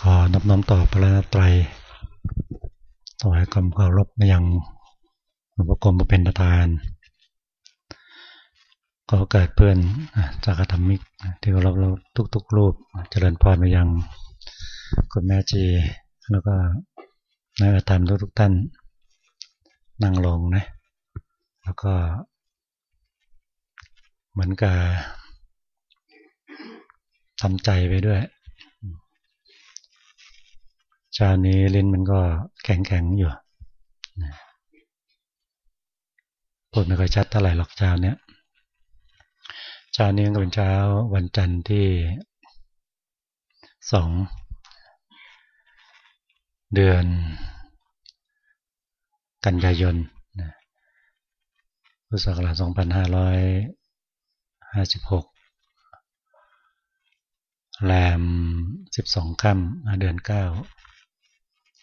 ขอนอบน้อมต่อพระนัตไตรถวายความเคารพมายังหลวงพ่อกรมเป็นประธาน ก็เกิดเพื่อนจากธรรมิกที่เราเราทุกๆรูปเจริญพรมายังคุณแม่จี แล้วก็นักธรรมทุกๆท่านนั่งลงนะ แล้วก็ เหมือนกับทำใจไปด้วย ชานี้ลิ้นมันก็แข็งแข็งอยู่พูดไม่ค่อยชัดเท่าไหร่หรอกเช้าเนี้ยเช้านี้ก็เป็นเช้าวันจันทร์ที่สองเดือน กันยายนพุทธศักราช2556 แรม 12ค่ำเดือน 9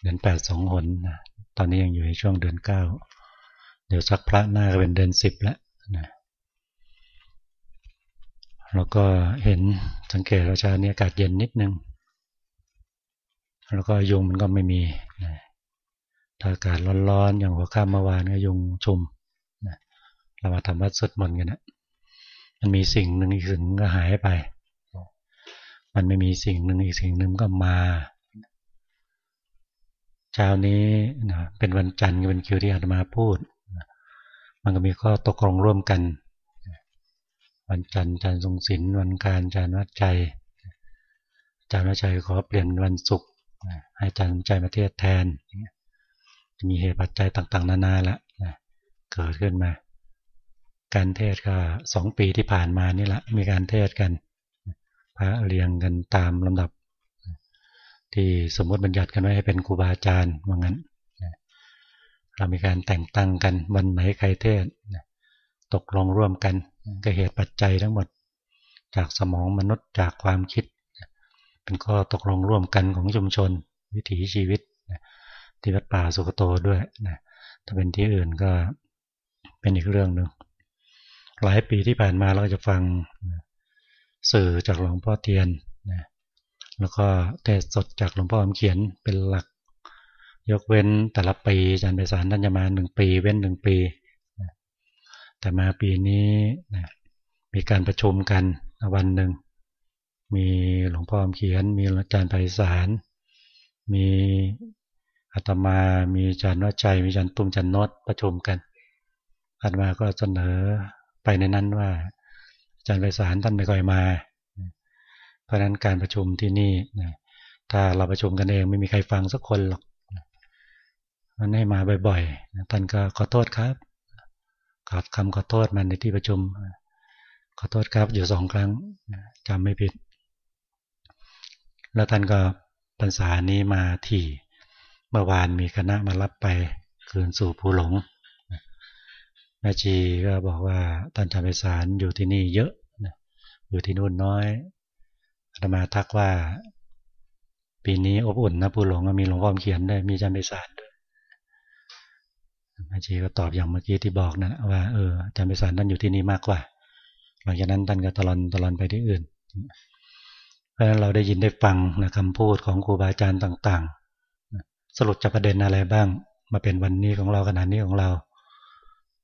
เดือน8สองหนตอนนี้ยังอยู่ในช่วงเดือน9เดี๋ยวสักพระหน้าก็เป็นเดือน10แล้วนะแล้วก็เห็นสังเกตราชาเนี่ยอากาศเย็นนิดนึง แล้วก็ยุงมันก็ไม่มีนะถ้าอากาศร้อนๆ อย่างหัวค่ำเมื่อวานก็ยุงชุมนะเรามาทำวัดสดมนกันนะมันมีสิ่งหนึ่งอีกสิ่งก็หายไป มันไม่มีสิ่งหนึ่งอีกสิ่งหนึ่งก็มา ช้านี้นะเป็นวันจันทร์เป็นคิวที่อาตมาพูด มันก็มีข้อตกลงร่วมกัน วันจันทร์จันทร์ทรงศิลวันการจันทร์วัดใจจันทร์วัดใจขอเปลี่ยนวันศุกร์ให้จันทร์ใจมาเทศแทน จะมีเหตุปัจจัยต่างๆ นานาละเกิดขึ้นมา การเทศก็สองปีที่ผ่านมานี่แหละมีการเทศกัน พระเรียงกันตามลำดับ ที่สมมติบัญญัติกันไว้ให้เป็นครูบาอาจารย์ว่างั้นเรามีการแต่งตั้งกันวันไหนใครเทศตกลงร่วมกันก็เหตุปัจจัยทั้งหมด จากสมองมนุษย์จากความคิด เป็นข้อตกลงร่วมกันของชุมชน วิถีชีวิตที่วัดป่าสุกโตด้วยนะถ้าเป็นที่อื่นก็เป็นอีกเรื่องหนึ่งหลายปีที่ผ่านมาเราจะฟังสื่อจากหลวงพ่อเทียนนะ แล้วก็เทศสดจากหลวงพ่อเขียนเป็นหลัก ยกเว้นแต่ละปีอาจารย์ไปสารท่านจะมาหนึ่งปี เว้นหนึ่งปี แต่มาปีนี้มีการประชุมกันวันหนึ่งมีหลวงพ่อเขียน มีอาจารย์ไพศาลมีอาตมา มีอาจารย์วัชัยมีอาจารย์ตุ้มอาจันนดประชุมกันอาตมาก็เสนอไปในนั้นว่าจารย์ไพศาลท่านไม่ค่อยมา เพราะนั้นการประชุมที่นี่ถ้าเราประชุมกันเองไม่มีใครฟังสักคนหรอกมันให้มาบ่อยๆท่านก็ขอโทษครับขอคำขอโทษมันในที่ประชุม ขอโทษครับอยู่สองครั้งจำไม่ผิด แล้วท่านก็พรรษานี้มาที่เมื่อวานมีคณะมารับไปคืนสู่ภูหลงแม่ชีก็บอกว่าท่านจำไปสารอยู่ที่นี่เยอะอยู่ที่นู่นน้อย อาตมาทักว่า ปีนี้อบอุ่นนะผู้หลงมีหลวงพ่อเขียนด้วยมีจำไปสารด้วยแม่ชีก็ตอบอย่างเมื่อกี้ที่บอกนะว่าเออจำไปสารท่านอยู่ที่นี่มากกว่า หลังจากนั้นท่านก็ตลอนตลอนไปที่อื่น เพราะฉะนั้นเราได้ยินได้ฟังนะคำพูดของครูบาอาจารย์ต่าง ๆ สรุปจะประเด็นอะไรบ้าง มาเป็นวันนี้ของเราขนาดนี้ของเรา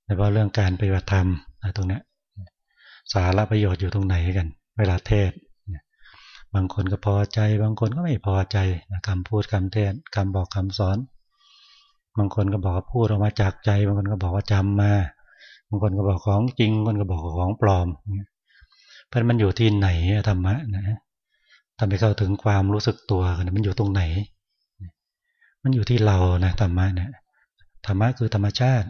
โดยเฉพาะเรื่องการปฏิบัติธรรมตรงนี้สาระประโยชน์อยู่ตรงไหนกัน เวลาเทศ บางคนก็พอใจ บางคนก็ไม่พอใจคำพูดคำเทศคำบอกคำสอน บางคนก็บอกพูดออกมาจากใจ บางคนก็บอกว่าจำมา บางคนก็บอกของจริง บางคนก็บอกของปลอมเพราะมันอยู่ที่ไหนธรรมะนะทำให้เข้าถึงความรู้สึกตัวกันมันอยู่ตรงไหน มันอยู่ที่เรานะธรรมะนะธรรมะคือธรรมชาติ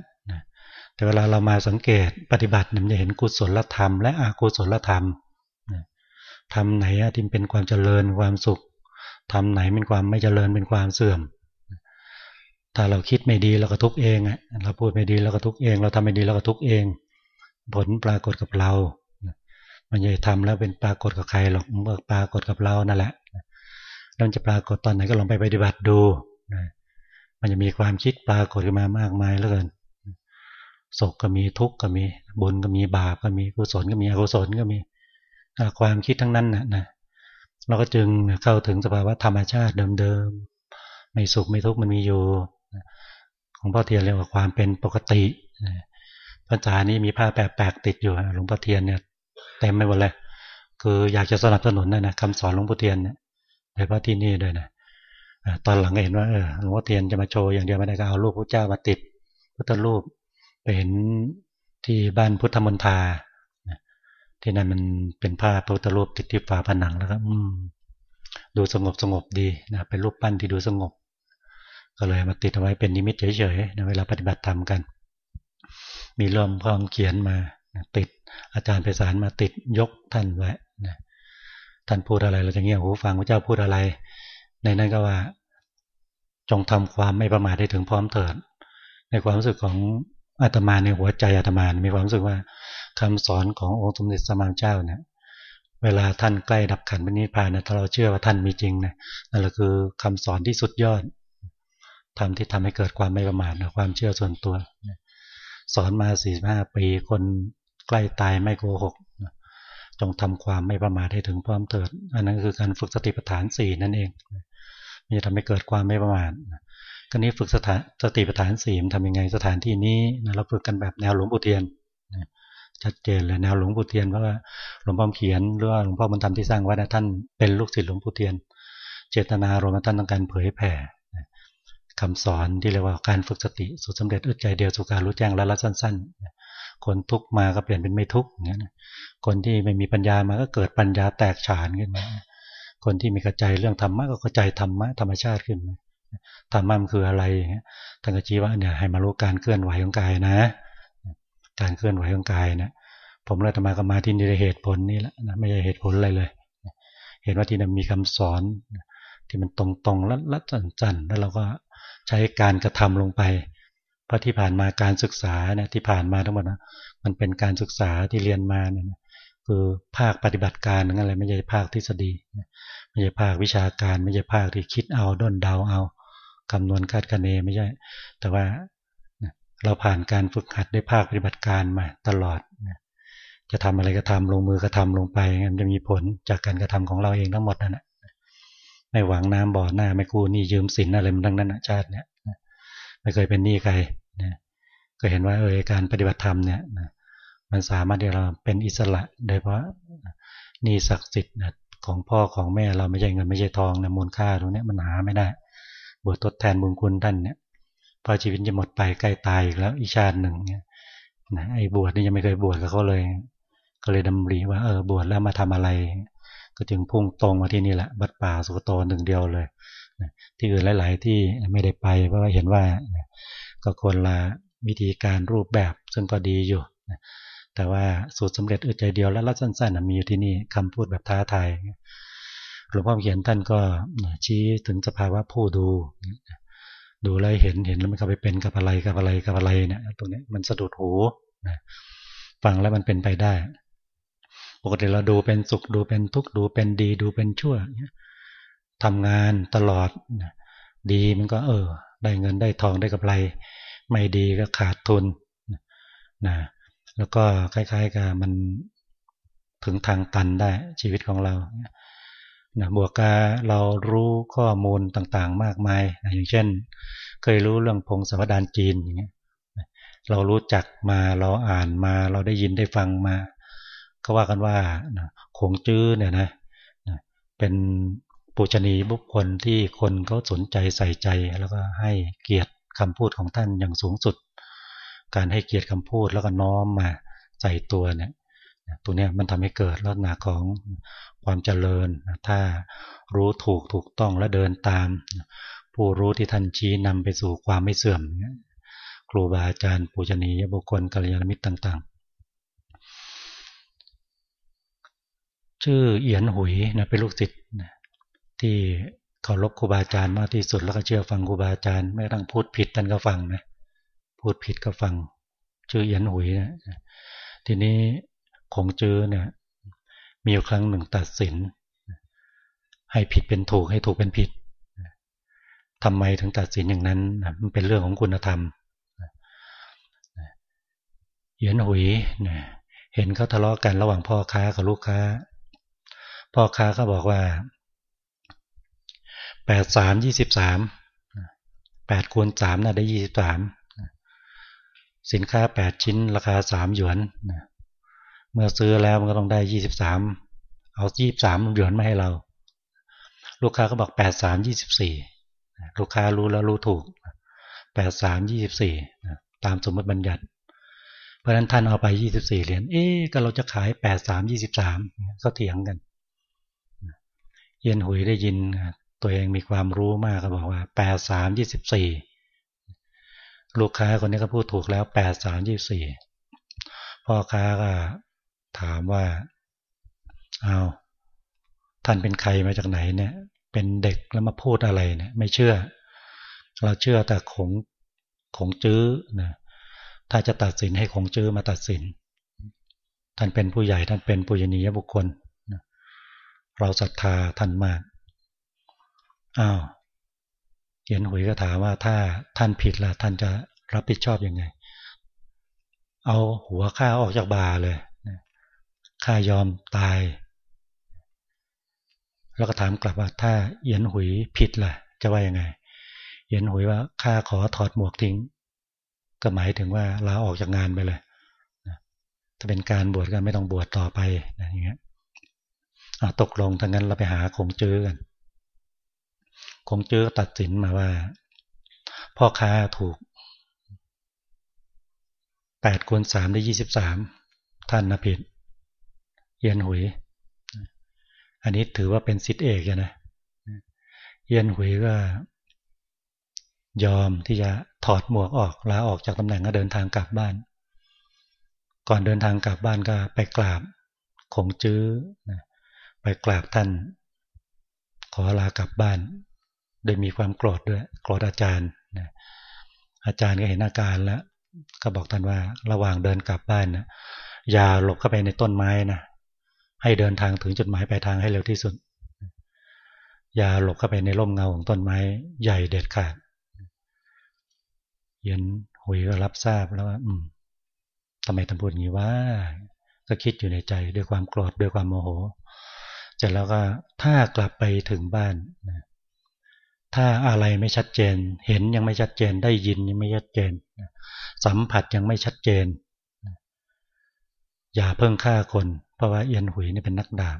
แต่เวลาเรามาสังเกตปฏิบัติมันจะเห็นกุศลธรรม และอกุศลธรรม ทำไหนที่เป็นความเจริญความสุขทำไหนเป็นความไม่เจริญเป็นความเสื่อม ถ้าเราคิดไม่ดีเราก็ทุกเองอะเราพูดไม่ดีเราก็ทุกเอง เราทำไม่ดีเราก็ทุกเอง ผลปรากฏกับเรา มันจะทำแล้วเป็นปรากฏกับใครหรอกเมื่อปรากฏกับเรานั่นแหละเราจะปรากฏตอนไหนก็ลองไปปฏิบัติดูมันจะมีความคิดปรากฏขึ้นมามากมายเหลือเกินสุขก็มีทุกข์ก็มีบุญก็มีบาปก็มีกุศลก็มีอกุศลก็มี ความคิดทั้งนั้นนะนะเราก็จึงเข้าถึงสภาวะธรรมชาติเดิมๆไม่สุขไม่ทุกข์มันมีอยู่ของพ่อเทียนเรียกว่าความเป็นปกติภาษานี้มีผ้าแปลกๆติดอยู่หลวงพ่อเทียนเนี่ยเต็มไปหมดเลยคืออยากจะสนับสนุนนะนะคำสอนหลวงพ่อเทียนเนี่ยโดยเฉพาะที่นี่ด้วยนะตอนหลังเห็นว่าเออหลวงพ่อเทียนจะมาโชว์อย่างเดียวไม่ได้ก็เอารูปพระเจ้ามาติดพุทธรูปไปเห็นที่บ้านพุทธมณฑา ที่นั่นมันเป็นผ้าพระพุทธรูปติดที่ฝาผนังแล้วก็อืม ดูสงบสงบดีนะเป็นรูปปั้นที่ดูสงบ ก็เลยมาติดเอาไว้เป็นนิมิตเฉยๆนะเวลาปฏิบัติธรรมกัน มีร่มพร้อมเขียนมาติดอาจารย์ไปสารมาติดยกท่านไว้นะท่านพูดอะไรเราจะเงี่ยหูฟังพระเจ้าพูดอะไร ในนั้นก็ว่า จงทำความไม่ประมาทให้ถึงพร้อมเถิด ในความรู้สึกของอาตมาในหัวใจอาตมามีความรู้สึกว่า คำสอนขององค์สมเด็จสมานเจ้าเนี่ย เวลาท่านใกล้ดับขันธ์นิพพานนะถ้าเราเชื่อว่าท่านมีจริงนะนั่นแหละคือคำสอนที่สุดยอดทำที่ทำให้เกิดความไม่ประมาทนะความเชื่อส่วนตัว สอนมาสี่ห้าปีคนใกล้ตายไม่โกหกจงทำความไม่ประมาทให้ถึงพร้อมเถิด อันนั้นคือการฝึกสติปัฏฐานสี่นั่นเองมันจะทำให้เกิดความไม่ประมาทก็นี้ฝึกสถานสติปัฏฐานสี่มันทำยังไงสถานที่นี้เราฝึกกันแบบแนวหลวงปู่เทียน ชัดเจนเลยแนวหลวงปู่เทียนเพราะว่าหลวงพ่อเขียนหรือว่าหลวงพ่อบุญธรรมที่สร้างไว้นะท่านเป็นลูกศิษย์หลวงปู่เทียน เจตนารมณ์ท่านต้องการเผยแผ่คำสอนที่เรียกว่าการฝึกสติสุดสำเร็จอึดใจเดียวสุการรู้แจ้งและละสั้น ๆ คนทุกมาก็เปลี่ยนเป็นไม่ทุกอย่างนี้คนที่ไม่มีปัญญามาก็เกิดปัญญาแตกฉานขึ้นมา คนที่มีกระใจเรื่องธรรมะก็กระจายธรรมะธรรมชาติขึ้นมาธรรมะมันคืออะไรท่านก็ชี้ว่าเนี่ยให้มารู้การเคลื่อนไหวของกายนะ การเคลื่อนไหวของกายนะผมเลยธรรมาก็มาที่นี่เหตุผลนี่แหละนะไม่ใช่เหตุผลอะไรเลย เห็นว่าที่นั่นมีคำสอนที่มันตรงๆและละจันๆแล้วเราก็ใช้การกระทำลงไปเพราะที่ผ่านมาการศึกษาเนี่ยที่ผ่านมาทั้งหมดนะมันเป็นการศึกษาที่เรียนมาเนี่ยคือภาคปฏิบัติการนั่นอะไรไม่ใช่ภาคทฤษฎีไม่ใช่ภาควิชาการ ไม่ใช่ภาคที่คิดเอาด้นเดาเอาคำนวณคาดคะเนไม่ใช่ แต่ว่า เราผ่านการฝึกหัดได้ภาคปฏิบัติการมาตลอด จะทำอะไรก็ทำลงมือกระทาลงไปมันจะมีผลจากการกระทำของเราเองทั้งหมดนั่นแหละไม่หวังน้ำบ่อหน้าไม่กู้หนี้ยืมสินอะไรมันทั้งนั้นชาติเนี่ยไม่เคยเป็นหนี้ใครนะก็เห็นว่าเออการปฏิบัติธรรมเนี่ยมันสามารถที่เราเป็นอิสระ โดยเพราะหนี้ศักดิ์สิทธิ์ของพ่อของแม่เราไม่ใช่เงินไม่ใช่ทองนะมูลค่าตรงนี้มันหาไม่ได้บวชทดแทนบุญคุณท่านเนี่ย พอชีวิตจะหมดไปใกล้ตายอีกแล้วอีชาติหนึ่งเนี่ยนะไอ้บวชนี่ยังไม่เคยบวชกับเขาเลย ก็เลยดำริว่าเออบวชแล้วมาทำอะไร ก็จึงพุ่งตรงมาที่นี่แหละบัดป่าสุโตหนึ่งเดียวเลยที่อื่นหลาย ๆ ที่ไม่ได้ไปเพราะว่าเห็นว่าก็คนละวิธีการรูปแบบซึ่งก็ดีอยู่แต่ว่าสูตรสำเร็จอึดใจเดียวและรัดสั้นๆมีอยู่ที่นี่คำพูดแบบท้าทายหลวงพ่อเขียนท่านก็ชี้ถึงสภาวะผู้ดู ดูแลเห็นเห็นแล้วมันก็ไปเป็นกับอะไรกับอะไรกับอะไรเนี่ยตรงนี้มันสะดุดหูนะฟังแล้วมันเป็นไปได้ ปกติเราดูเป็นสุขดูเป็นทุกข์ดูเป็นดีดูเป็นชั่วทำงานตลอดดีมันก็ เออ ได้เงินได้ทองได้กับไร ไม่ดีก็ขาดทุนนะแล้วก็คล้ายๆกับมันถึงทางตันได้ชีวิตของเรา นะบวกกาเรารู้ข้อมูลต่างๆ มากมายนะอย่างเช่น เคยรู้เรื่องพงศาวดารจีนอย่างเงี้ยเรารู้จักมาเราอ่านมาเราได้ยินได้ฟังมาก็ว่ากันว่าคงจื้อเนี่ยนะเป็นปุชนีบุคคลที่คนเขาสนใจใส่ใจ แล้วก็ให้เกียรติคำพูดของท่านอย่างสูงสุด การให้เกียรติคำพูดแล้วก็น้อมมาใส่ตัวเนี่ยตัวเนี้ยมันทำให้เกิดลักษณะของ ความเจริญ ถ้ารู้ถูกถูกต้องและเดินตาม ผู้รู้ที่ท่านชี้นำไปสู่ความไม่เสื่อม ครูบาอาจารย์ปูชนียบุคคลกัลยาณมิตรต่าง ๆ ชื่อเอียนหุยนะเป็นลูกศิษย์ที่เคารพครูบาอาจารย์มากที่สุดแล้วก็เชื่อฟังครูบาอาจารย์ไม่ต้องพูดผิดท่านก็ฟังนะพูดผิดก็ฟัง ชื่อเอียนหุยนะทีนี้คงจื้อเนี่ย มีอยู่ครั้งหนึ่งตัดสิน ให้ผิดเป็นถูกให้ถูกเป็นผิดทำไมถึงตัดสินอย่างนั้นมันเป็นเรื่องของคุณธรรมเหยียนหุยเห็นเขาทะเลาะกันระหว่างพ่อค้ากับลูกค้า พ่อค้าก็บอกว่าแปดสามยี่สิบสามแปดคูณสามน่ะได้ยี่สิบสามสินค้าแปดชิ้นราคาสามหยวน เมื่อซื้อแล้วมันก็ต้องได้ยี่สิบสามเอายี่สิบสามหยวนมาให้เรา ลูกค้าก็บอกแปดสามยี่สิบสี่ลูกค้ารู้แล้วรู้ถูกแปดสามยี่สิบสี่ตามสมมติบัญญัติ เพราะฉะนั้นท่านเอาไปยี่สิบสี่เหรียญเอ๊ะก็เราจะขายแปดสามยี่สิบสามก็เถียงกันเย็นหุยได้ยิน ตัวเองมีความรู้มากก็บอกว่าแปดสามยี่สิบสี่ลูกค้าคนนี้ก็พูดถูกแล้วแปดสามยี่สี่พ่อค้าก็ ถามว่าเอาท่านเป็นใครมาจากไหนเนี่ย เป็นเด็กแล้วมาพูดอะไรเนี่ย ไม่เชื่อ เราเชื่อแต่ของของจื้อนะถ้าจะตัดสินให้ของจื้อมาตัดสิน ท่านเป็นผู้ใหญ่ท่านเป็นปุญญียบุคคลเราศรัทธาท่านมากอ้าวเขียนหุยก็ถามว่าถ้าท่านผิดล่ะท่านจะรับผิดชอบอยังไง เอาหัวข้าออกจากบาเลย ข้ายอมตาย แล้วก็ถามกลับว่า ถ้าเยียนหุยผิดล่ะ จะว่ายังไงเยียนหุยว่าข้าขอถอดหมวกทิ้ง ก็หมายถึงว่าลาออกจากงานไปเลยถ้าเป็นการบวชก็ไม่ต้องบวชต่อไปอย่างเงี้ยตกลงทั้งนั้นเราไปหาคงเจอกันคงเจอตัดสินมาว่า พ่อค้าถูกแปดคูณสามได้ยี่สิบสามท่านนะผิด เยียนหุย อันนี้ถือว่าเป็นสิทธิเอกนะเยียนหุยก็ยอมที่จะถอดหมวกออกลาออกจากตำแหน่งก็เดินทางกลับบ้าน ก่อนเดินทางกลับบ้านก็ไปกราบคงจื้อไปกราบท่าน ขอลากลับบ้าน โดยมีความโกรธด้วยโกรธอาจารย์นะอาจารย์ก็เห็นอาการแล้ว ก็บอกท่านว่าระหว่างเดินกลับบ้านนะอย่าหลบเข้าไปในต้นไม้นะ ให้เดินทางถึงจุดหมายปลายทางให้เร็วที่สุด อย่าหลบเข้าไปในร่มเงาของต้นไม้ใหญ่เด็ดขาดเย็นหุยก็รับทราบแล้วว่า อืมทำไมท่านพูดอย่างนี้ว่า ก็คิดอยู่ในใจด้วยความโกรธด้วยความโมโหเสร็จแล้วก็ถ้ากลับไปถึงบ้านถ้าอะไรไม่ชัดเจน เห็นยังไม่ชัดเจนได้ยินยังไม่ชัดเจน สัมผัสยังไม่ชัดเจน อย่าเพิ่งฆ่าคน เพราะว่าเอียนหุยนี่เป็นนักดาบ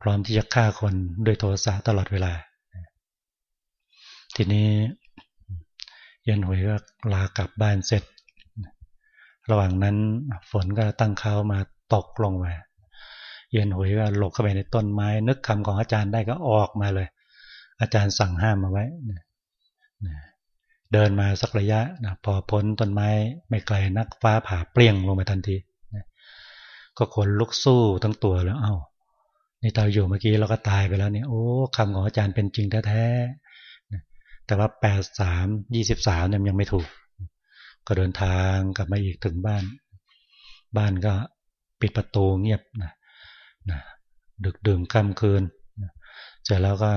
พร้อมที่จะฆ่าคนด้วยโทสะตลอดเวลา ทีนี้เอียนหุยก็ลากลับบ้านเสร็จ ระหว่างนั้นฝนก็ตั้งเขามาตกลงมาเอียนหุยก็หลบเข้าไปในต้นไม้ นึกคำของอาจารย์ได้ก็ออกมาเลย อาจารย์สั่งห้ามมาไว้เดินมาสักระยะนะพอพ้นต้นไม้ไม่ไกลนักฟ้าผ่าเปรี้ยงลงมาทันที ก็ขนลุกสู้ทั้งตัวแล้ว เอา้านี่ตาอยู่เมื่อกี้เราก็ตายไปแล้วเนี่ย โอ้คำของอาจารย์เป็นจริงแท้ๆแต่ว่าแปดสามยี่สิบสามเนี่ยยังไม่ถูก ก็เดินทางกลับมาอีกถึงบ้าน บ้านก็ปิดประตูเงียบนะนะดึกดื่มค่ำคืนเสร็จแล้วก็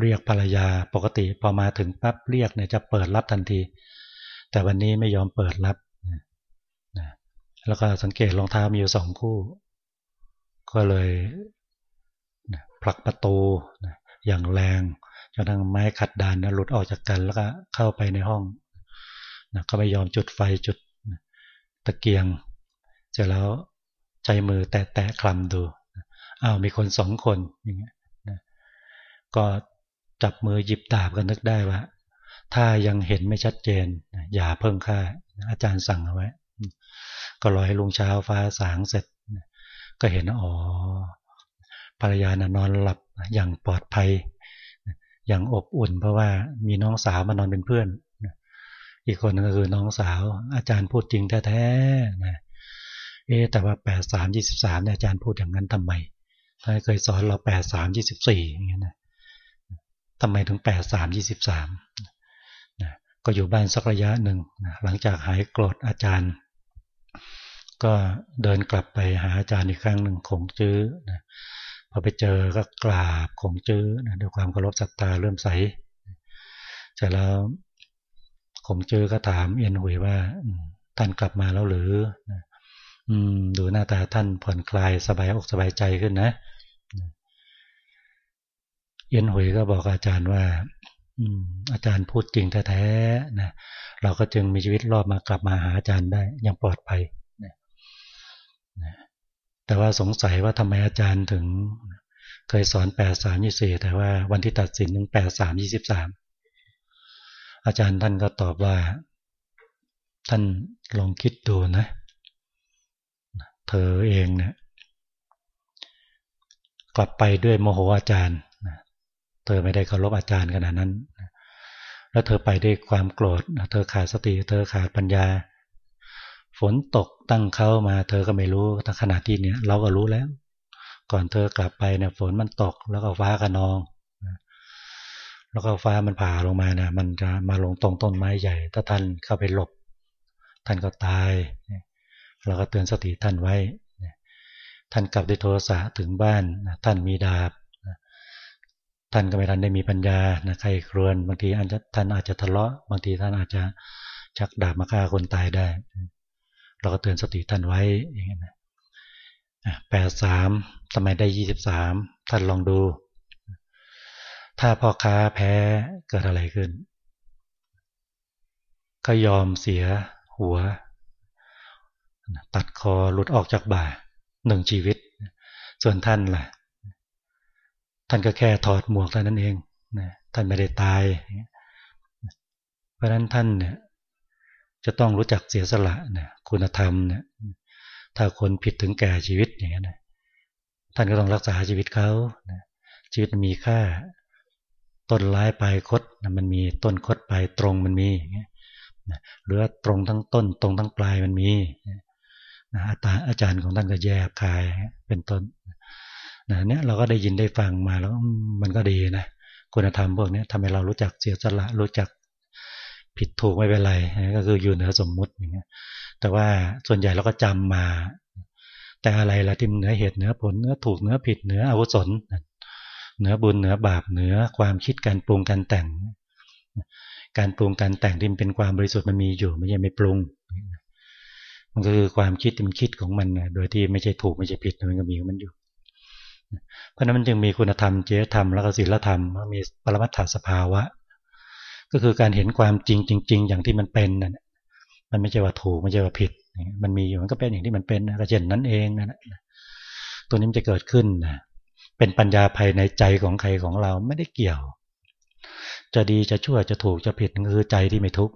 เรียกภรรยาปกติพอมาถึงปั๊บเรียกเนี่ยจะเปิดรับทันที แต่วันนี้ไม่ยอมเปิดรับ แล้วก็สังเกตรองเท้ามีอยู่สองคู่ ก็เลยผลักประตูอย่างแรงจนทั้งไม้ขัดดานนะหลุดออกจากกันแล้วก็เข้าไปในห้องก็ไม่ยอมจุดไฟจุดตะเกียง เสร็จแล้วใจมือแตะแตะคลำดูอ้าวมีคนสองคนอย่างเงี้ยก็จับมือหยิบดาบกันนึกได้ว่า ถ้ายังเห็นไม่ชัดเจน อย่าเพิ่งฆ่า อาจารย์สั่งเอาไว้ ก็รอให้ลุงเช้าฟ้าสางเสร็จ ก็เห็นอ๋อภรรยานนอนหลับอย่างปลอดภัย อย่างอบอุ่น เพราะว่ามีน้องสาวมานอนเป็นเพื่อน อีกคนนึงก็คือน้องสาว อาจารย์พูดจริงแท้ๆนะเอ๊แต่ว่าแปดสามยี่สิบสามเนี่ยอาจารย์พูดอย่างนั้นทำไมท่านเคยสอนเราแปดสามยี่สิบสี่อย่างเงี้ยนะทำไมถึงแปดสามยี่สิบสามนะก็อยู่บ้านสักระยะหนึ่งนะหลังจากหายโกรธอาจารย์ ก็เดินกลับไปหาอาจารย์อีกครั้งหนึ่งคงจื้อนะพอไปเจอก็กราบคงจื้อนะด้วยความเคารพศรัทธาเริ่มใสเสร็จแล้วคงจื้อก็ถามเอียนหุยว่าท่านกลับมาแล้วหรืออืมดูหน้าตาท่านผ่อนคลายสบายอกสบายใจขึ้นนะเย็นหวยก็บอกอาจารย์ว่า อาจารย์พูดจริงแท้ๆนะเราก็จึงมีชีวิตรอบมากลับมาหาอาจารย์ได้อย่างปลอดภัยนะแต่ว่าสงสัยว่าทำไมอาจารย์ถึง เคยสอนแปดสามยี่สี่แต่ว่าวันที่ตัดสินถึงแปดสามยี่สิบสามอาจารย์ท่านก็ตอบว่า ท่านลองคิดดูนะ เธอเองเนะี่ยกลับไปด้วยโมโหอาจารย์ เธอไม่ได้เคารพอาจารย์ขนาดนั้น แล้วเธอไปด้วยความโกรธ เธอขาดสติ เธอขาดปัญญา ฝนตกตั้งเข้ามา เธอก็ไม่รู้แต่ขณะที่เนี้ยเราก็รู้แล้ว ก่อนเธอกลับไปเนี่ยฝนมันตกแล้วก็ฟ้ากระนอง แล้วก็ฟ้ามันผ่าลงมาเนี่ยมันจะมาลงตรงต้นไม้ใหญ่ ถ้าท่านเข้าไปหลบ ท่านก็ตาย เราก็เตือนสติท่านไว้ท่านกลับด้วยโทรศัพท์ถึงบ้าน ท่านมีดาบ ท่านก็ไม่ทันได้มีปัญญานะใครครวนบางทีท่านอาจจะทะเลาะ บางทีท่านอาจจะชักดาบมาฆ่าคนตายได้ เราก็เตือนสติท่านไว้อย่างนี้นะแปดสามทำไมได้ยี่สิบสามท่านลองดู ถ้าพ่อค้าแพ้เกิดอะไรขึ้น ก็ยอมเสียหัว ตัดคอหลุดออกจากบ่าหนึ่งชีวิต ส่วนท่านล่ะ ท่านก็แค่ถอดหมวกเท่านั้นเองท่านไม่ได้ตาย เพราะฉะนั้นท่านเนี่ยจะต้องรู้จักเสียสละนะคุณธรรมเนี่ยถ้าคนผิดถึงแก่ชีวิตอย่างนี้นะท่านก็ต้องรักษาชีวิตเขาชีวิตมีค่า ต้นร้ายปลายคดมันมีต้นคดปลายตรงมันมีหรือตรงทั้งต้น ตรงทั้งปลายมันมีนะอาจารย์ของท่านก็แยกคายเป็นต้น นะเนี่ยเราก็ได้ยินได้ฟังมาแล้วมันก็ดีนะคุณธรรมพวกนี้ทำให้เรารู้จักเสียสละรู้จักผิดถูกไม่เป็นไรก็คืออยู่เหนือสมมุติอย่างเงี้ยแต่ว่าส่วนใหญ่เราก็จำมา แต่อะไรละที่เหนือเหตุเหนือผลเหนือถูกเหนือผิดเหนืออวุศลเหนือบุญเหนือบาปเหนือความคิดการปรุงการแต่ง การปรุงการแต่งที่มันเป็นความบริสุทธิ์มันมีอยู่ไม่ใช่ไม่ปรุง มันก็คือความคิดมันคิดของมันโดยที่ไม่ใช่ถูกไม่ใช่ผิดมันก็มีของมันอยู่ เพราะนั้นมันจึงมีคุณธรรมเจตธรรมแล้วก็ศีลธรรมมีปรมัตถสภาวะ ก็คือการเห็นความจริงจริง ๆ อย่างที่มันเป็นนั่นมันไม่ใช่ว่าถูกไม่ใช่ว่าผิด มันมีอยู่มันก็เป็นอย่างที่มันเป็นก็เช่นนั้นเองนั่นตัวนี้มันจะเกิดขึ้นนะเป็นปัญญาภายในใจของใครของเราไม่ได้เกี่ยว จะดีจะชั่วจะถูกจะผิดคือใจที่ไม่ทุกข์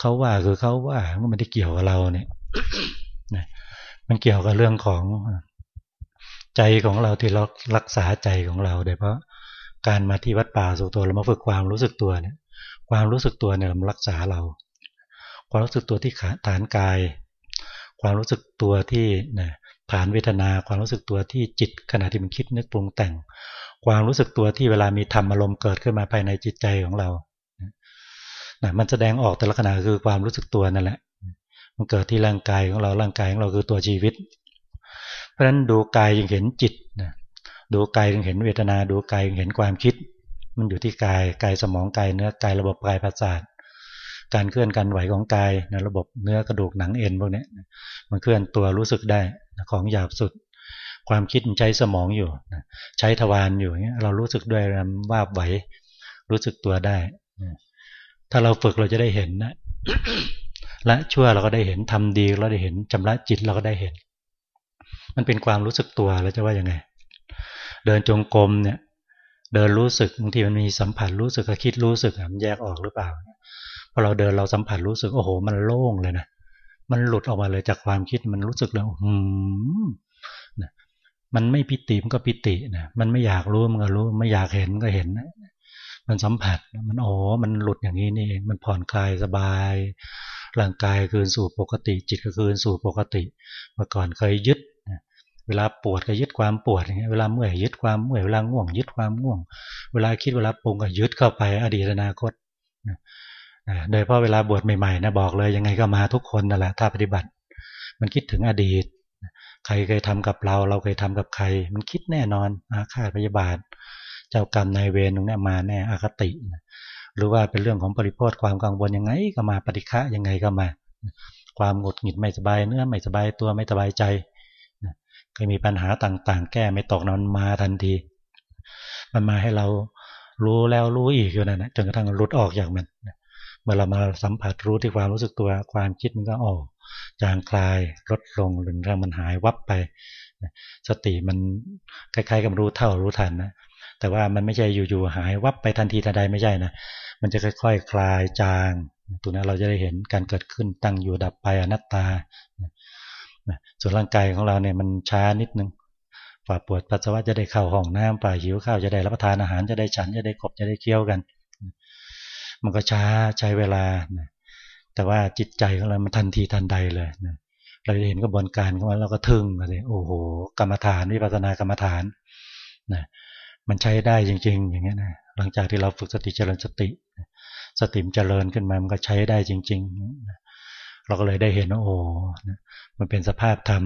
เขาว่าคือเขาว่ามันไม่ได้เกี่ยวกับเราเนี่ยมันเกี่ยวกับเรื่องของ ใจของเราที่เรารักษาใจของเราโดยเพราะการมาที่วัดป่าสุตัวเรามาฝึกความรู้สึกตัวเนี่ย ความรู้สึกตัวเนี่ยมันรักษาเรา ความรู้สึกตัวที่าฐานกาย ความรู้สึกตัวที่เนี่ยฐานเวทนา ความรู้สึกตัวที่จิตขณะที่มันคิดนึกปรุงแต่ง ความรู้สึกตัวที่เวลามีธรรมอารมณ์เกิดขึ้นมาภายในจิตใจของเรานะมันแสดงออกแต่ละขณะคือความรู้สึกตัวนั่นแหละ มันเกิดที่ร่างกายของเรา ร่างกายของเราคือตัวชีวิต เพราะฉะนั้นดูกายยังเห็นจิตนะดูกายยังเห็นเวทนา ดูกายยังเห็นความคิด มันอยู่ที่กายกายสมองกายเนื้อกายระบบกายประสาทการเคลื่อนการไหวของกายในระบบเนื้อกระดูกหนังเอ็นพวกนี้มันเคลื่อนตัวรู้สึกได้ของหยาบสุด ความคิดใช้สมองอยู่ ใช้ทวารอยู่เงี้ยเรารู้สึกด้วยว่าไหวรู้สึกตัวได้ ถ้าเราฝึกเราจะได้เห็นนะและชั่วเราก็ได้เห็นทำดีเราได้เห็นจำละจิตเราก็ได้เห็น มันเป็นความรู้สึกตัวแล้วจะว่ายังไง เดินจงกรมเนี่ย เดินรู้สึกบางทีมันมีสัมผัสรู้สึกกับคิดรู้สึกมันแยกออกหรือเปล่าพอเราเดินเราสัมผัสรู้สึกโอ้โห มันโล่งเลยนะมันหลุดออกมาเลยจากความคิดมันรู้สึกแล้วอืมนะมันไม่ปิติมันก็ปิตินะมันไม่อยากรู้มันก็รู้ ไม่อยากเห็นก็เห็นมันสัมผัสมันอ๋อมันหลุดอย่างนี้นี่เองมันผ่อนคลายสบายร่างกายคืนสู่ปกติ จิตก็คืนสู่ปกติ เมื่อก่อนเคยยึด เวลาปวดก็ยึดความปวดอย่างเงี้ยเวลาเมื่อยยึดความเมื่อยเวลาง่วงยึดความง่วง เวลาคิดเวลาปรุงก็ยึดเข้าไปอดีตอนาคตโดยเพราะเวลาบวชใหม่ๆนะบอกเลยยังไงก็มาทุกคนนั่นแหละถ้าปฏิบัติ มันคิดถึงอดีต ใครเคยทำกับเรา เราเคยทำกับใคร มันคิดแน่นอนอาฆาตพยาบาท เจ้ากรรมนายเวรตรงนี้มาแน่อาคติ หรือว่าเป็นเรื่องของปริโภทความกังวลยังไงก็มาปฏิฆะยังไงก็มา ความหงุดหงิดไม่สบายเนื้อไม่สบายตัวไม่สบายใจ เคยมีปัญหาต่าง ๆ แก้ไม่ตกนั้นมาทันที มันมาให้เรารู้แล้วรู้อีกอยู่นั่นนะจนกระทั่งรุดออกอย่างมันเมื่อเรามาสัมผัสรู้ที่ความรู้สึกตัวความคิดมันก็ออกจางคลายลดลงหรือถ้ามันหายวับไป สติมันคล้ายๆ กับรู้เท่ารู้ทันนะแต่ว่ามันไม่ใช่อยู่ๆหายวับไปทันทีทันใดไม่ใช่นะมันจะค่อยๆคคลายจางตัวนั้นเราจะได้เห็นการเกิดขึ้นตั้งอยู่ดับไปอนัตตา ส่วนร่างกายของเราเนี่ยมันช้านิดนึงฝ่าปวดปัสสาวะจะได้เข้าห้องน้ำฝ่าหิวข้าวจะได้รับประทานอาหารจะได้ฉันจะได้กบจะได้เคี้ยวกัน มันก็ช้าใช้เวลาแต่ว่าจิตใจของเรามันทันทีทันใดเลยเราเห็นกระบวนการของมันเราก็ทึ่งเลยโอ้โห กรรมฐานวิปัสสนากรรมฐานนะมันใช้ได้จริง ๆ อย่างเงี้ยนะหลังจากที่เราฝึกสติเจริญสติ สติมเจริญขึ้นมามันก็ใช้ได้จริงๆ เราก็เลยได้เห็นโอ้มันเป็นสภาพธรรม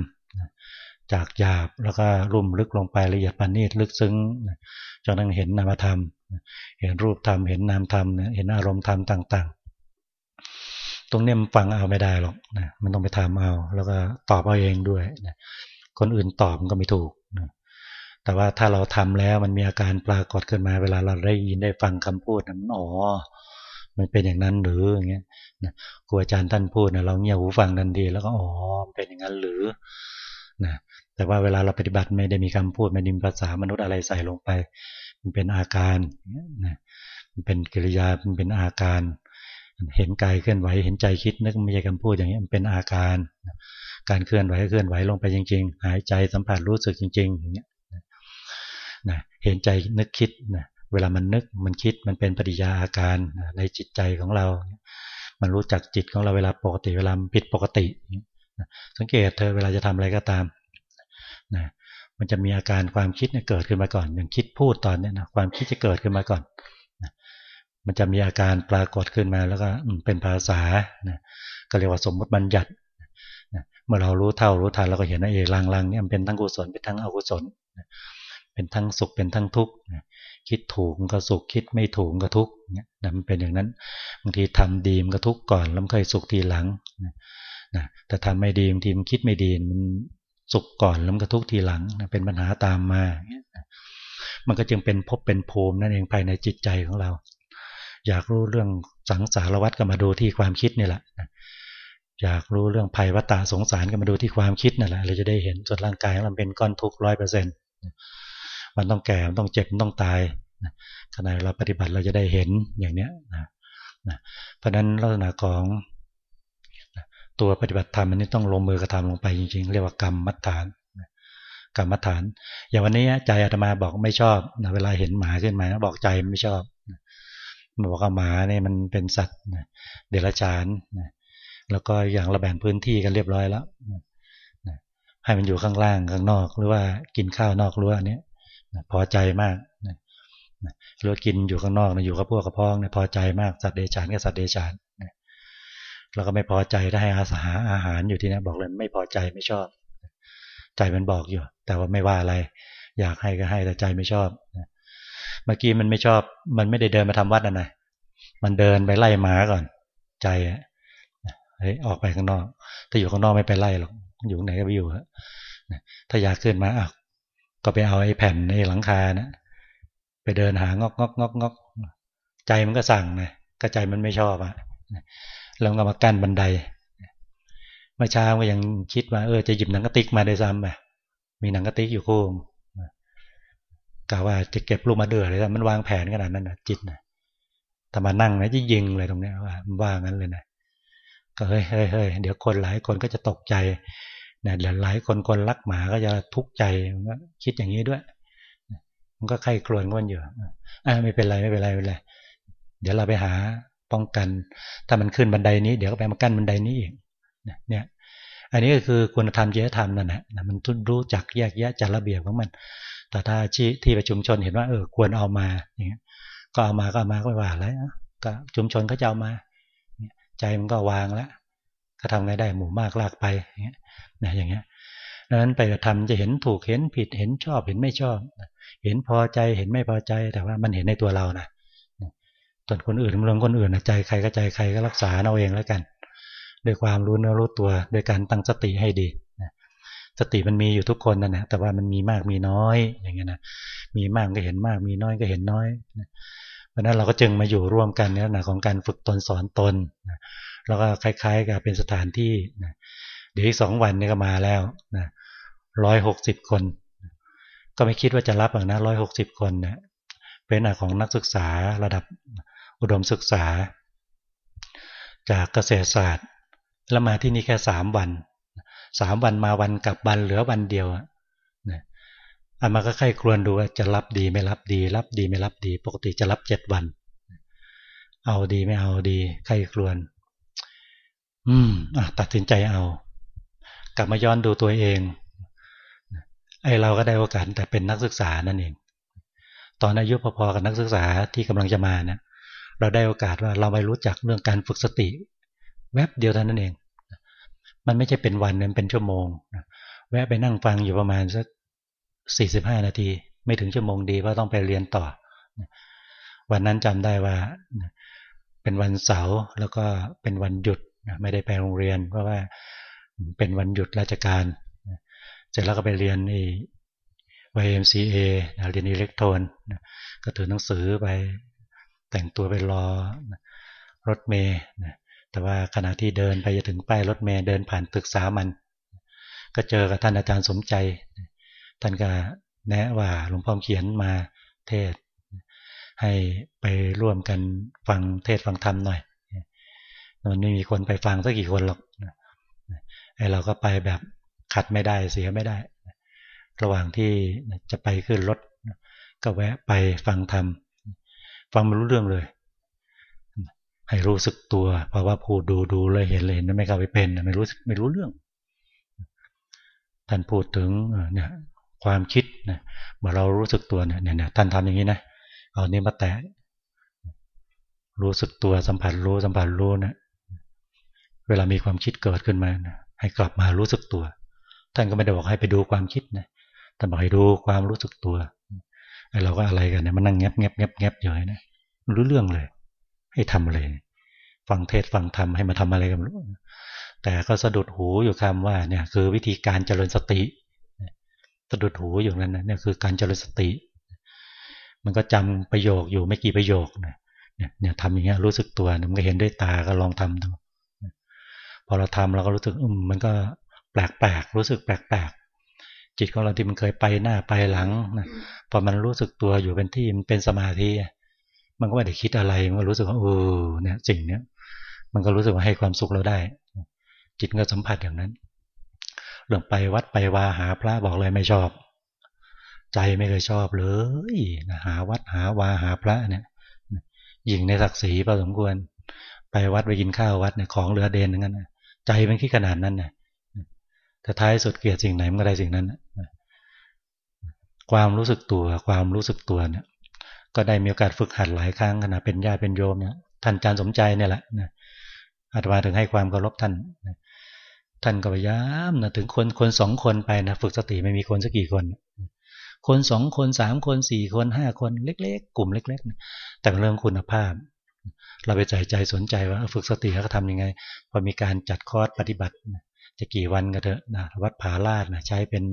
จากหยาบแล้วก็รุ่มลึกลงไปละเอียดปานนีตลึกซึ้งจนนั้นเห็นนามธรรม เห็นรูปธรรม เห็นนามธรรมเห็นอารมณ์ธรรมต่าง ๆ ตรงนี้มันฟังเอาไม่ได้หรอกนะมันต้องไปทำเอา แล้วก็ตอบเอาเองด้วยนะคนอื่นตอบมันก็ไม่ถูกนะแต่ว่าถ้าเราทำแล้วมันมีอาการปรากฏขึ้นมาเวลาเราได้ยินได้ฟังคำพูดมันอ๋อ มันเป็นอย่างนั้นหรืออย่างเงี้ยนะครูอาจารย์ท่านพูดนะเราเงี่ยหูฟังทันทีแล้วก็อ๋อเป็นอย่างนั้นหรือนะแต่ว่าเวลาเราปฏิบัติไม่ได้มีคำพูดไม่ด้มีภาษามนุษย์อะไรใส่ลงไป มันเป็นอาการนะมันเป็นกิริยามันเป็นอาการ เห็นกายเคลื่อนไหวเห็นใจคิดนึกไม่ใช่คำพูดอย่างนี้มันเป็นอาการ การเคลื่อนไหวเคลื่อนไหวลงไปจริง ๆ หายใจสัมผัสรู้สึกจริงๆอย่างเงี้ยนะเห็นใจนึกคิดนะ เวลามันนึกมันคิดมันเป็นปฏิยาอาการในจิตใจของเรา มันรู้จักจิตของเราเวลาปกติเวลาผิดปกติ สังเกตเธอเวลาจะทำอะไรก็ตามนะมันจะมีอาการความคิดเนี่ยเกิดขึ้นมาก่อนอย่างคิดพูดตอนนี้นะความคิดจะเกิดขึ้นมาก่อนนะมันจะมีอาการปรากฏขึ้นมาแล้วก็เป็นภาษานะก็เรียกว่าสมมติบัญญัตินะเมื่อเรารู้เท่ารู้ทันเราก็เห็นว่าเอลังๆเนี่ยมันเป็นทั้งกุศลเป็นทั้งอกุศลนะ เป็นทั้งสุขเป็นทั้งทุกข์คิดถูกก็สุขคิดไม่ถูกก็ทุกข์เนี่ยมันเป็นอย่างนั้นบางทีทำดีมันก็ทุกข์ก่อนแล้วค่อยสุขทีหลังนะแต่ทำไม่ดีบางทีมันคิดไม่ดีมันสุขก่อนแล้วมันก็ทุกข์ทีหลังเป็นปัญหาตามมา มันก็จึงเป็นพบเป็นภูมินั่นเองภายในจิตใจของเรา อยากรู้เรื่องสังสารวัฏก็มาดูที่ความคิดนี่แหละอยากรู้เรื่องภัยวัฏสงสารก็มาดูที่ความคิดนั่นแหละเราจะได้เห็นส่วนร่างกายของเราเป็นก้อนทุกข์ร้อยเปอร์เซ็นต์ มันต้องแก่มันต้องเจ็บมันต้องตายขณะเราปฏิบัติเราจะได้เห็นอย่างเนี้ยนะนะเพราะนั้นลักษณะของตัวปฏิบัติธรรมอันนี้ต้องลงมือกระทำลงไปจริง ๆ เรียกว่ากรรมมัฏฐานกรรมฐาน อย่างวันนี้ใจอาตมาบอกไม่ชอบนะเวลาเห็นหมาขึ้นมาบอกใจไม่ชอบบอกว่าหมาเนี่ยมันเป็นสัตว์เดรัจฉานแล้วก็อย่างระแบ่งพื้นที่กันเรียบร้อยแล้วให้มันอยู่ข้างล่างข้างนอก หรือว่ากินข้าวนอกรั้วนี้ พอใจมากรือกินอยู่ข้างนอกนะอยู่กับพวกกระพองเนี่ยพอใจมากสัตว์เดรัจฉานกับสัตว์เดรัจฉานเราก็ไม่พอใจถ้ให้อาสาอาหารอยู่ที่นี่บอกเลยไม่พอใจไม่ชอบ ใจมันบอกอยู่ แต่ว่าไม่ว่าอะไร อยากให้ก็ให้แต่ใจไม่ชอบเมื่อกี้มันไม่ชอบ มันไม่ได้เดินมาทำวัดนะนะมันเดินไปไล่หมาก่อน ใจเฮ้ยออกไปข้างนอก ถ้าอยู่ข้างนอกไม่ไปไล่หรอกอยู่ไหนก็ไปอยู่ฮะถ้าอยากขึ้นมาอะ ก็ไปเอาไอ้แผ่นในหลังคานะไปเดินหางอกงอกงอกงอกใจมันก็สั่งนะก็ใจมันไม่ชอบอะแล้วก็มากั้นบันไดเมื่อเช้าก็ยังคิดว่า เออจะหยิบหนังกระติกมาได้ซ้ำไปมีหนังกระติกอยู่คู่กะว่าจะเก็บลูกมาเดือดเลยมันวางแผนขนาดนั้นนะจิตนะถ้ามานั่งนะจะยิงเลยตรงนี้ว่าว่างั้นเลยนะก็เฮ้ยเฮ้ยเฮ้ยเดี๋ยวคนหลายคนก็จะตกใจ นะหลายคนคนรักหมาก็จะทุกข์ใจมันก็คิดอย่างนี้ด้วย มันก็ไข้ครวญกันอยู่อ่าไม่เป็นไรไม่เป็นไรไม่เป็นไรเดี๋ยวเราไปหาป้องกัน ถ้ามันขึ้นบันไดนี้ เดี๋ยวก็ไปมากั้นบันไดนี้อีกเนี่ย อันนี้ก็คือคุณธรรมจริยธรรมนั่นแหละมันรู้จักแยกแยะจัดระเบียบของมัน แต่ถ้าที่ที่ประชุมชนเห็นว่าเออควรเอามาอย่างเงี้ยก็เอามาก็เอามาก็ไม่ว่าแล้วก็ชุมชนก็จะเอามา ใจมันก็วางแล้ว ก็ทำไงได้หมู่มากลากไปอย่างเงี้ยนะอย่างเงี้ยดังนั้นไปทำจะเห็นถูกเห็นผิดเห็นชอบเห็นไม่ชอบ เห็นพอใจเห็นไม่พอใจแต่ว่ามันเห็นในตัวเรานะส่วนคนอื่นเรื่องคนอื่นใจใครก็ใจใครก็รักษาเอาเองแล้วกันด้วยความรู้เนื้อรู้ตัวโดยการตั้งสติให้ดีสติมันมีอยู่ทุกคนนั่นแหละแต่ว่ามันมีมากมีน้อยอย่างเงี้ยนะมีมากก็เห็นมากมีน้อยก็เห็นน้อยเพราะนั้นเราก็จึงมาอยู่ร่วมกันในลักษณะของการฝึกตนสอนตน แล้วก็คล้าย ๆ กับเป็นสถานที่เดี๋ยวอีกสองวันนี้ก็มาแล้วนะร้อยหกสิบคน ก็ไม่คิดว่าจะรับหรอกนะร้อยหกสิบคนเนะี่ยเป็นอาของนักศึกษาระดับอุดมศึกษา จากเกษตรศาสตร์ แล้วมาที่นี่แค่สามวันสามวันมาวันกลับวันเหลือวันเดียวนะอามาก็ใครครวญดูว่าจะรับดีไม่รับดี รับดีไม่รับดี ปกติจะรับเจ็ดวัน เอาดีไม่เอาดีใครครวญ อืมอะตัดสินใจเอา กลับมาย้อนดูตัวเอง ไอ้เราก็ได้โอกาสแต่เป็นนักศึกษานั่นเอง ตอนอายุพอๆกับนักศึกษาที่กำลังจะมาเนี่ยเราได้โอกาสว่าเราไปรู้จักเรื่องการฝึกสติ แวบเดียวเท่านั้นเอง มันไม่ใช่เป็นวันมันเป็นชั่วโมง แวะไปนั่งฟังอยู่ประมาณสักสี่สิบห้านาที ไม่ถึงชั่วโมงดีว่าต้องไปเรียนต่อ วันนั้นจำได้ว่า เป็นวันเสาร์แล้วก็เป็นวันหยุด ไม่ได้ไปโรงเรียน เพราะว่าเป็นวันหยุดราชการเสร็จแล้วก็ไปเรียนไอ้ YMCA เรียนอิเล็กโทรนก็ถือหนังสือไปแต่งตัวไปรอรถเมย์แต่ว่าขณะที่เดินไปจะถึงป้ายรถเมล์เดินผ่านตึกสามัน ก็เจอกับท่านอาจารย์สมใจ ท่านก็แนะว่าหลวงพ่อเขียนมาเทศ ให้ไปร่วมกันฟังเทศฟังธรรมหน่อย มันไม่มีคนไปฟังสักกี่คนหรอกไอเราก็ไปแบบขัดไม่ได้เสียไม่ได้ ระหว่างที่จะไปขึ้นรถก็แวะไปฟังธรรมฟังไม่รู้เรื่องเลย ให้รู้สึกตัวเพราะว่าพูดดูดูเลยเห็นเลยไม่เข้าไปเป็นไม่รู้ไม่รู้เรื่องท่านพูดถึงเนี่ยความคิดนะเมื่อเรารู้สึกตัวเนี่ยเนี่ยท่านทำอย่างนี้นะเอานี้มาแตะรู้สึกตัวสัมผัสรู้สัมผัสรู้นะ เวลามีความคิดเกิดขึ้นมาให้กลับมารู้สึกตัว ท่านก็ไม่ได้บอกให้ไปดูความคิดนะท่านบอกให้ดูความรู้สึกตัวไอ้เราก็อะไรกันเนี่ยมันนั่งเงียบเงียบเงียบเงียบอยู่นะรู้เรื่องเลย ให้ทำอะไรฟังเทศฟังธรรมให้มาทำอะไรกันรู้แต่ก็สะดุดหูอยู่คำว่าเนี่ยคือวิธีการเจริญสติ สะดุดหูอยู่นั้นนะเนี่ยคือการเจริญสติ มันก็จำประโยคอยู่ไม่กี่ประโยคนี่ยเนี่ยทำอย่างเงี้ยรู้สึกตัวมันก็เห็นด้วยตาก็ลองทำดู พอเราทำเราก็รู้สึกอืมมันก็แปลกๆรู้สึกแปลกๆจิตของเราที่มันเคยไปหน้าไปหลังนะพอมันรู้สึกตัวอยู่เป็นที่มันเป็นสมาธิมันก็ไม่ได้คิดอะไรมันก็รู้สึกว่าเออเนี่ยสิ่งเนี้ยมันก็รู้สึกว่าให้ความสุขเราได้ จิตก็สัมผัสอย่างนั้นเรื่องไปวัดไปวาหาพระบอกเลยไม่ชอบ ใจไม่เคยชอบเลยหาวัดหาวาหาพระเนี่ยยิงในศักดิ์ศรีพอสมควร ไปวัดไปกินข้าววัดเนี่ยของเหลือเดนอย่างนั้น ใจมันคิดขนาดนั้นนี่ยแต่ท้ายสุดเกลียดสิ่งไหนมันก็ได้สิ่งนั้นความรู้สึกตัว ความรู้สึกตัวเนี่ย ก็ได้มีโอกาสฝึกหัดหลายครั้งขณะเป็นญาติเป็นโยมเนี่ยท่านอาจารย์สมใจเนี่ยแหละนะอาตมาถึงให้ความเคารพท่านท่านก็พยายามนะถึงคนคนสองคนไปนะฝึกสติไม่มีคนสักกี่คน คนสองคนสามคนสี่คนห้าคนเล็ก ๆ กลุ่มเล็ก ๆ แต่เรื่องคุณภาพ เราไปใจใจสนใจว่าฝึกสติเขาทำยังไง พอมีการจัดคอร์สปฏิบัติ จะกี่วันก็เถอะนะวัดผาลาดนะใช้เป็น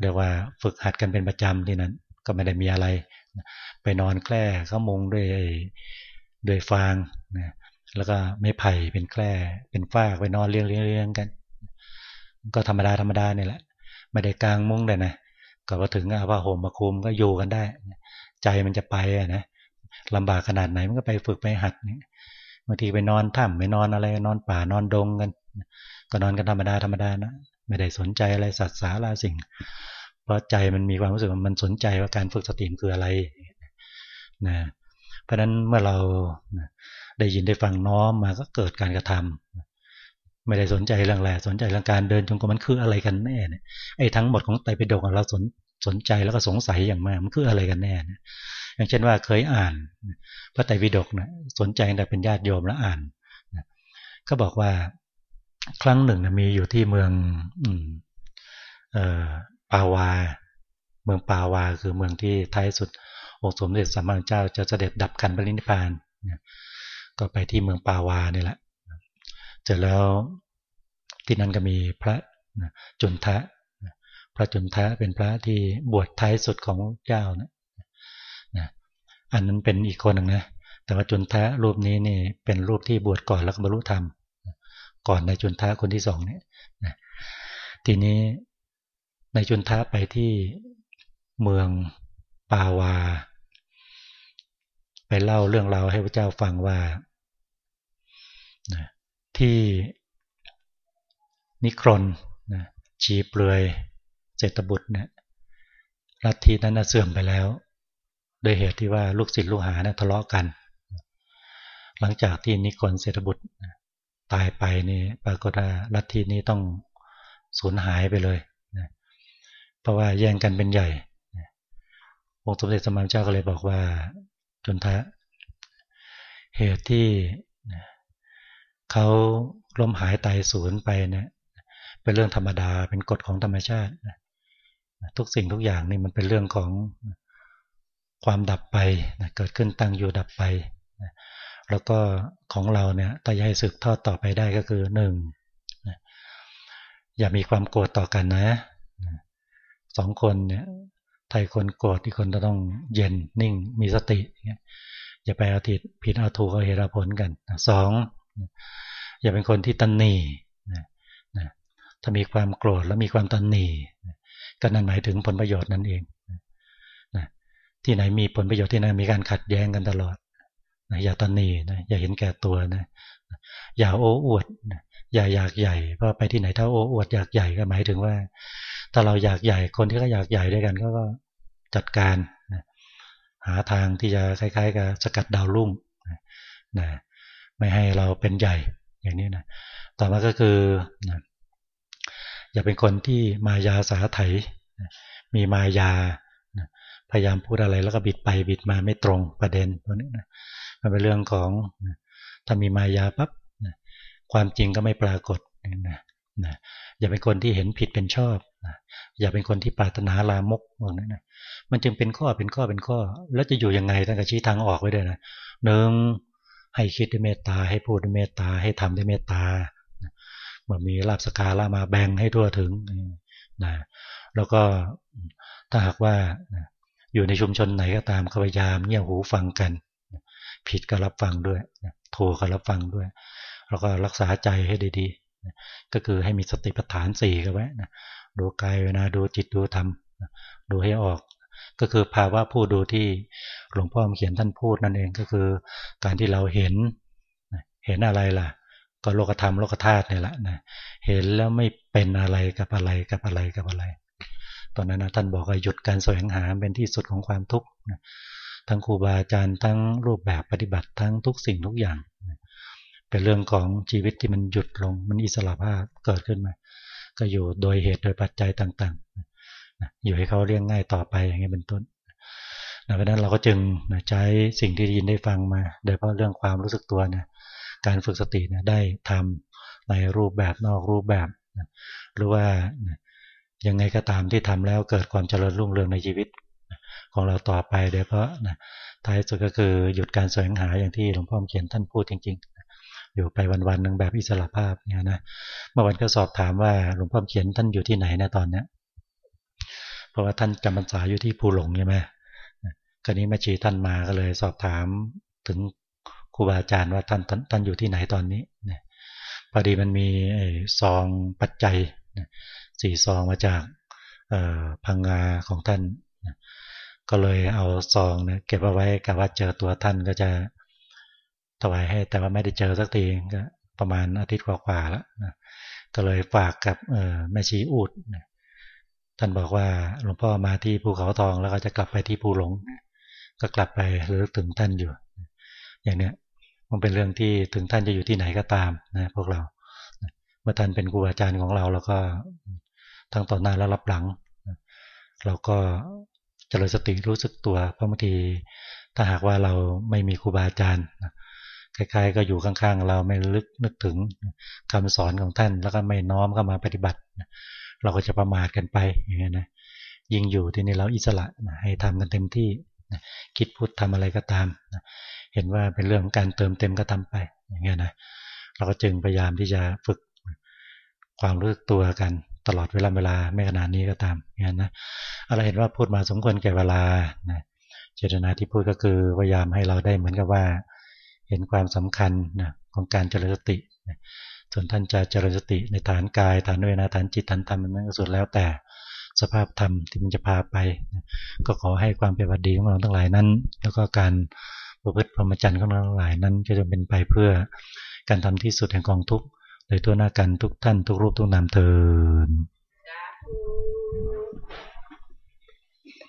เรียกว่าฝึกหัดกันเป็นประจำที่นั้น ก็ไม่ได้มีอะไร ไปนอนแคร่เขามุงด้วยด้วยฟางนะแล้วก็ไม่ไผ่เป็นแคร่เป็นฟากไปนอนเลี้ยงเลี้ยงกัน ก็ธรรมดาธรรมดานี่แหละไม่ได้กลางมุ้งเลยนะก็พอถึงอาภาห่มมาคุมก็อยู่กันได้ ใจมันจะไปนะ ลำบากขนาดไหนมันก็ไปฝึกไปหัดเนี่ยบางทีไปนอนถ้ำไปนอนอะไรนอนป่านอนดงกัน ก็นอนกันธรรมดาธรรมดานะไม่ได้สนใจอะไรสัตว์สาราสิ่ง เพราะใจมันมีความรู้สึกมันสนใจว่าการฝึกสติคืออะไรนะเพราะนั้นเมื่อเราได้ยินได้ฟังน้อมมาก็เกิดการกระทำไม่ได้สนใจเรื่องแหละสนใจเรื่องการเดินจงกรมมันคืออะไรกันแน่เนี่ยไอ้ทั้งหมดของไตรปิฎกเราสนสนใจแล้วก็สงสัยอย่างมากมันคืออะไรกันแน่เนี่ย อย่างเช่นว่าเคยอ่าน พระไตรปิฎกนะสนใจแต่เป็นญาติโยมแล้วอ่านก็บอกว่าครั้งหนึ่งนะมีอยู่ที่เมืองออปาวา เมืองปาวาคือเมืองที่ท้ายสุดองค์สมเด็จสัมมาสัมพุทธเจ้าจะเสด็จดับขันปรินิพานก็ไปที่เมืองปาวานี่แหละเเสร็จแล้วที่นั่นก็มีพระจุนทะ พระจุนทะเป็นพระที่บวชท้ายสุดของเจ้านะ อันนั้นเป็นอีกคนหนึ่งนะแต่ว่าจุนทะรูปนี้นี่เป็นรูปที่บวชก่อนแล้วก็บรรลุธรรม ก่อนในจุนทะคนที่สองเนี่ยทีนี้ในจุนทะไปที่เมืองปาวา ไปเล่าเรื่องราวให้พระเจ้าฟังว่าที่นิครนนะชีเปลือยเจตบุตรเนี่ยลัทธินั้นเสื่อมไปแล้ว โดยเหตุที่ว่าลูกศิษย์ลูกหาเนี่ยทะเลาะกัน หลังจากที่นิคนเศรษฐบุตรตายไปนี่ปรากฏว่าลัทธินี้ต้องสูญหายไปเลยนะเพราะว่าแย่งกันเป็นใหญ่องค์สมเด็จสมมาเจ้าก็เลยบอกว่าจนทะเหตุที่เขาล้มหายตายสูญไปเนี่ยเป็นเรื่องธรรมดาเป็นกฎของธรรมชาติ ทุกสิ่งทุกอย่างนี่มันเป็นเรื่องของ ความดับไปเกิดขึ้นตั้งอยู่ดับไปแล้วก็ของเราเนี่ยต่อยายสืบทอดต่อไปได้ก็คือหนึ่งอย่ามีความโกรธต่อกันนะสองคนเนี่ยไทยคนโกรธที่คนจะต้องเย็นนิ่งมีสติอย่าไปเอาผิดผิดเอาถูกเอาเหตุผลกันสองอย่าเป็นคนที่ตันหนีถ้ามีความโกรธแล้วมีความตันหนีก็นั่นหมายถึงผลประโยชน์นั่นเอง ที่ไหนมีผลประโยชน์ที่นั่นมีการขัดแย้งกันตลอดนะอย่าตันนีนะอย่าเห็นแก่ตัวนะอย่าโอ้อวดนะอย่าอยากใหญ่เพราะไปที่ไหนถ้าโอ้อวดอยากใหญ่ก็หมายถึงว่า ถ้าเราอยากใหญ่คนที่ก็อยากใหญ่ด้วยกันก็จัดการนะหาทางที่จะคล้าย ๆ กับสกัดดาวรุ่งนะไม่ให้เราเป็นใหญ่อย่างนี้นะต่อมาก็คือนะอย่าเป็นคนที่มายาสาไถมีมายา พยายามพูดอะไรแล้วก็บิดไปบิดมาไม่ตรงประเด็นตัวนี้นะมันเป็นเรื่องของถ้ามีมายาปั๊บความจริงก็ไม่ปรากฏนะนะอย่าเป็นคนที่เห็นผิดเป็นชอบนะอย่าเป็นคนที่ปรารถนาลามกพวกนั้นนะมันจึงเป็นข้อเป็นข้อเป็นข้อ แล้วจะอยู่ยังไงท่านก็ชี้ทางออกไว้ด้วยนะหนึ่งให้คิดด้วยเมตตาให้พูดด้วยเมตตาให้ทำด้วยเมตตาเมื่อมีลาบสกาละมาแบ่งให้ทั่วถึงนะแล้วก็ถ้าหากว่า อยู่ในชุมชนไหนก็ตามพยายามเงี่ยหูฟังกัน ผิดก็รับฟังด้วยถูกก็รับฟังด้วย แล้วก็รักษาใจให้ดีๆ ก็คือให้มีสติปัฏฐานสี่กันไว้นะดูกายเวนาดูจิตดูธรรมดูให้ออกก็คือภาวะผู้ดูที่หลวงพ่อเขียนท่านพูดนั่นเองก็คือ การที่เราเห็นเห็นอะไรล่ะ ก็โลกธรรมโลกธาตุนี่แหละนะเห็นแล้วไม่เป็นอะไรกับอะไรกับอะไรกับอะไร ตอนนั้นนะท่านบอกว่าหยุดการแสวงหาเป็นที่สุดของความทุกข์ทั้งครูบาอาจารย์ทั้งรูปแบบปฏิบัติทั้งทุกสิ่งทุกอย่างเป็นเรื่องของชีวิตที่มันหยุดลงมันอิสระภาพเกิดขึ้นมา ก็อยู่โดยเหตุโดยปัจจัยต่างๆ อยู่ให้เขาเรียงง่ายต่อไปอย่างนี้เป็นต้นนะเพราะนั้นเราก็จึงใช้สิ่งที่ยินได้ฟังมา โดยเฉพาะเรื่องความรู้สึกตัวนะการฝึกสตินะได้ทำในรูปแบบนอกรูปแบบ หรือว่า ยังไงก็ตามที่ทำแล้วเกิดความเจริญรุ่งเรืองในชีวิต ของเราต่อไปโดยเพราะนะท้ายสุดก็คือหยุดการแสวงหาอย่างที่หลวงพ่อเขียนท่านพูดจริง ๆ อยู่ไปวันๆหนึ่งแบบอิสระภาพเนี่ยนะเมื่อวันก็สอบถามว่าหลวงพ่อเขียนท่านอยู่ที่ไหนนะตอนเนี้ยเพราะว่าท่านจำพรรษาอยู่ที่ภูหลงใช่ไหมคราวนี้แม่ชีท่านมาก็เลยสอบถามถึงครูบาอาจารย์ว่าท่านท่านอยู่ที่ไหนตอนนี้พอดีมันมีซองปัจจัย สี่ซองมาจากพังงาของท่าน ก็เลยเอาซองเนี่ยเก็บเอาไว้กับว่าเจอตัวท่านก็จะถวายให้ แต่ว่าไม่ได้เจอสักทีก็ประมาณอาทิตย์กว่าๆแล้วก็เลยฝากกับแม่ชีอูดท่านบอกว่าหลวงพ่อมาที่ภูเขาทองแล้วก็จะกลับไปที่ภูหลง ก็กลับไปหรือถึงท่านอยู่ อย่างเนี้ยมันเป็นเรื่องที่ถึงท่านจะอยู่ที่ไหนก็ตามนะพวกเราเมื่อท่านเป็นครูอาจารย์ของเราเราก็ ทั้งต่อหน้าและรับหลัง เราก็เจริญสติรู้สึกตัว เพราะบางทีถ้าหากว่าเราไม่มีครูบาอาจารย์คล้ายๆก็อยู่ข้างๆ เราไม่ลึกนึกถึงคำสอนของท่าน แล้วก็ไม่น้อมเข้ามาปฏิบัติ เราก็จะประมาทกันไปอย่างเงี้ยนะยิ่งอยู่ที่นี่เราอิสระให้ทำกันเต็มที่คิดพูดทำอะไรก็ตามเห็นว่าเป็นเรื่องของการเติมเต็มก็ทำไปอย่างเงี้ยนะเราก็จึงพยายามที่จะฝึกความรู้ตัวกัน ตลอดเวลาเวลาไม่ขนาดนี้ก็ตามงนั้นนะอะไรเห็นว่าพูดมาสมควรแก่เวลานะเจตนาที่พูดก็คือพยายามให้เราได้เหมือนกับว่า เห็นความสำคัญนะของการเจริญสติส่วนท่านจะเจริญสติในฐานกายฐานเวนาฐานจิตฐานธรรมนั้นก็สุดแล้วแต่สภาพธรรมที่มันจะพาไป ก็ขอให้ความเป็นวัดดีของเราทั้งหลายนั้น แล้วก็การประพฤติพรหมจรรย์ของเราทั้งหลายนั้นจะจะเป็นไปเพื่อการทำที่สุดแห่งกองทุกข์ โดยทั่วหน้ากันทุกท่านทุกรูปทุกนามเทิน